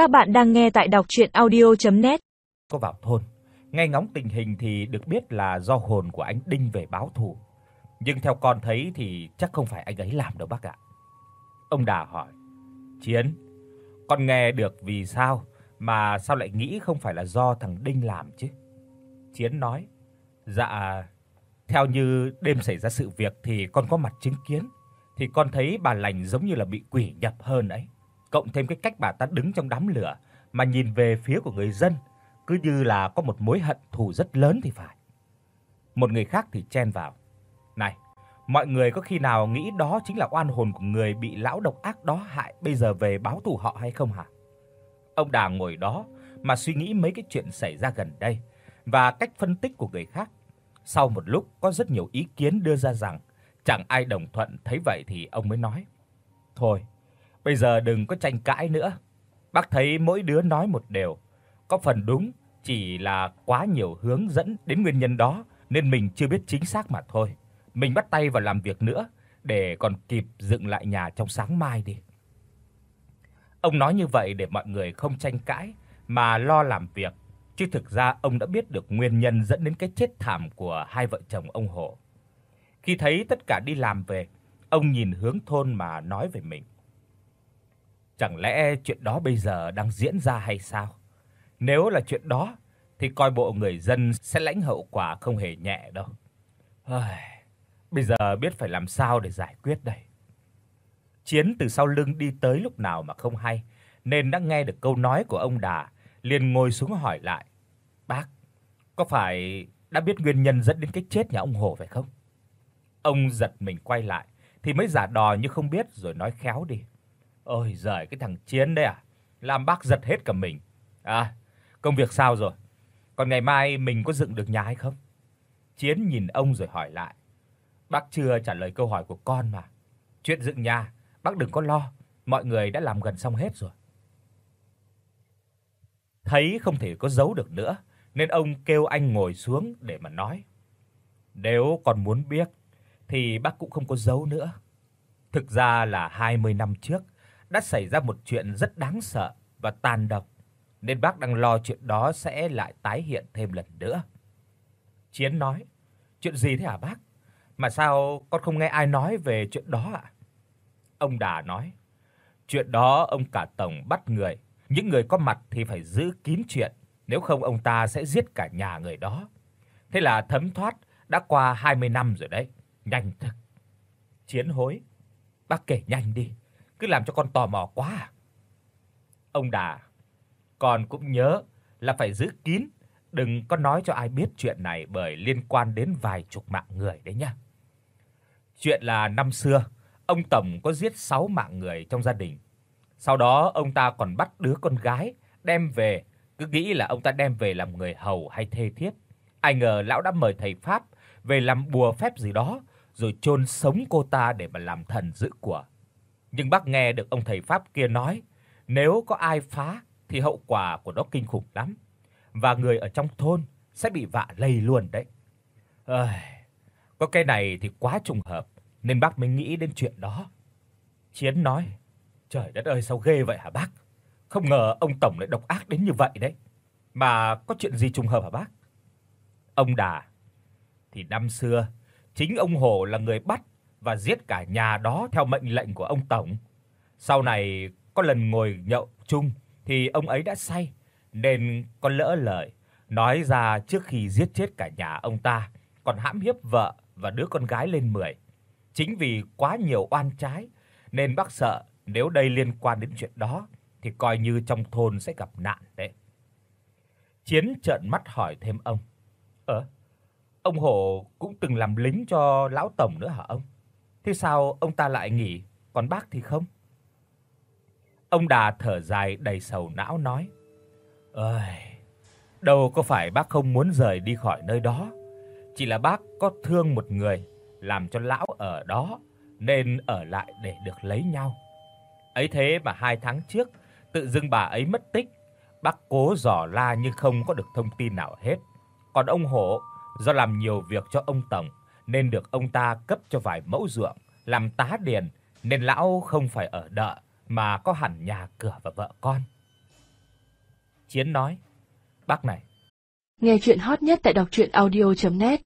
Các bạn đang nghe tại đọc audio net Có vào thôn, nghe ngóng tình hình thì được biết là do hồn của anh Đinh về báo thù. Nhưng theo con thấy thì chắc không phải anh ấy làm đâu bác ạ. Ông Đà hỏi: "Chiến, con nghe được vì sao mà sao lại nghĩ không phải là do thằng Đinh làm chứ?" Chiến nói: "Dạ, theo như đêm xảy ra sự việc thì con có mặt chứng kiến, thì con thấy bà lành giống như là bị quỷ nhập hơn ấy." Cộng thêm cái cách bà ta đứng trong đám lửa mà nhìn về phía của người dân, cứ như là có một mối hận thù rất lớn thì phải. Một người khác thì chen vào. "Này, mọi người có khi nào nghĩ đó chính là oan hồn của người bị lão độc ác đó hại bây giờ về báo thù họ hay không hả?" Ông Đà ngồi đó mà suy nghĩ mấy cái chuyện xảy ra gần đây và cách phân tích của người khác. Sau một lúc có rất nhiều ý kiến đưa ra rằng chẳng ai đồng thuận, thấy vậy thì ông mới nói: "Thôi, Bây giờ đừng có tranh cãi nữa. Bác thấy mỗi đứa nói một điều, có phần đúng, chỉ là quá nhiều hướng dẫn đến nguyên nhân đó nên mình chưa biết chính xác mà thôi. Mình bắt tay vào làm việc nữa để còn kịp dựng lại nhà trong sáng mai đi. Ông nói như vậy để mọi người không tranh cãi mà lo làm việc, chứ thực ra ông đã biết được nguyên nhân dẫn đến cái chết thảm của hai vợ chồng ông Hồ. Khi thấy tất cả đi làm về, ông nhìn hướng thôn mà nói về mình. Chẳng lẽ chuyện đó bây giờ đang diễn ra hay sao? Nếu là chuyện đó thì coi bộ người dân sẽ lãnh hậu quả không hề nhẹ đâu. Ai, bây giờ biết phải làm sao để giải quyết đây. Chiến từ sau lưng đi tới lúc nào mà không hay, nên đã nghe được câu nói của ông Đà, liền ngồi xuống hỏi lại: "Bác, có phải đã biết nguyên nhân dẫn đến cái chết nhà ông Hồ phải không?" Ông giật mình quay lại thì mới giả đò như không biết rồi nói khéo đi. Ôi giời cái thằng Chiến đấy à, làm bác giật hết cả mình. À, công việc sao rồi? Còn ngày mai mình có dựng được nhà hay không? Chiến nhìn ông rồi hỏi lại. Bác chưa trả lời câu hỏi của con mà. Chuyện dựng nhà, bác đừng có lo, mọi người đã làm gần xong hết rồi. Thấy không thể có giấu được nữa, nên ông kêu anh ngồi xuống để mà nói. Nếu con muốn biết thì bác cũng không có giấu nữa. Thực ra là 20 năm trước, đã xảy ra một chuyện rất đáng sợ và tàn độc, nên bác đang lo chuyện đó sẽ lại tái hiện thêm lần nữa. Chiến nói: "Chuyện gì thế hả bác? Mà sao con không nghe ai nói về chuyện đó ạ?" Ông Đà nói: "Chuyện đó ông cả tổng bắt người, những người có mặt thì phải giữ kín chuyện, nếu không ông ta sẽ giết cả nhà người đó. Thế là thấm thoát đã qua 20 năm rồi đấy, nhanh thật. Chiến hối: "Bác kể nhanh đi." Cứ làm cho con tò mò quá à. Ông Đà, con cũng nhớ là phải giữ kín, đừng có nói cho ai biết chuyện này bởi liên quan đến vài chục mạng người đấy nhá. Chuyện là năm xưa, ông tổng có giết 6 mạng người trong gia đình. Sau đó ông ta còn bắt đứa con gái đem về, cứ nghĩ là ông ta đem về làm người hầu hay thê thiếp. Ai ngờ lão đã mời thầy pháp về làm bùa phép gì đó, rồi chôn sống cô ta để mà làm thần giữ của. Nhưng bác nghe được ông thầy pháp kia nói, nếu có ai phá thì hậu quả của nó kinh khủng lắm và người ở trong thôn sẽ bị vạ lây luôn đấy. Ơi, có cái này thì quá trùng hợp nên bác mới nghĩ đến chuyện đó. Chiến nói: "Trời đất ơi sao ghê vậy hả bác? Không ngờ ông tổng lại độc ác đến như vậy đấy. Mà có chuyện gì trùng hợp hả bác?" Ông Đà: "Thì năm xưa chính ông Hồ là người bắt và giết cả nhà đó theo mệnh lệnh của ông tổng. Sau này có lần ngồi nhậu chung thì ông ấy đã say nên con lỡ lời nói ra trước khi giết chết cả nhà ông ta, còn hãm hiếp vợ và đứa con gái lên 10. Chính vì quá nhiều oan trái nên bác sợ nếu đây liên quan đến chuyện đó thì coi như trong thôn sẽ gặp nạn đấy. Chiến trợn mắt hỏi thêm ông: "Ờ, ông Hổ cũng từng làm lính cho lão tổng nữa hả ông?" Thế sao ông ta lại nghỉ, còn bác thì không? Ông Đà thở dài đầy sầu não nói: "Ơi, đâu có phải bác không muốn rời đi khỏi nơi đó, chỉ là bác có thương một người làm cho lão ở đó nên ở lại để được lấy nhau. Ấy thế mà hai tháng trước tự dưng bà ấy mất tích, bác cố dò la nhưng không có được thông tin nào hết. Còn ông Hổ do làm nhiều việc cho ông tổng nên được ông ta cấp cho vài mẫu ruộng làm tá điền nên lão không phải ở đợ mà có hẳn nhà cửa và vợ con. Chiến nói: "Bác này, Nghe chuyện hot nhất tại đọc audio net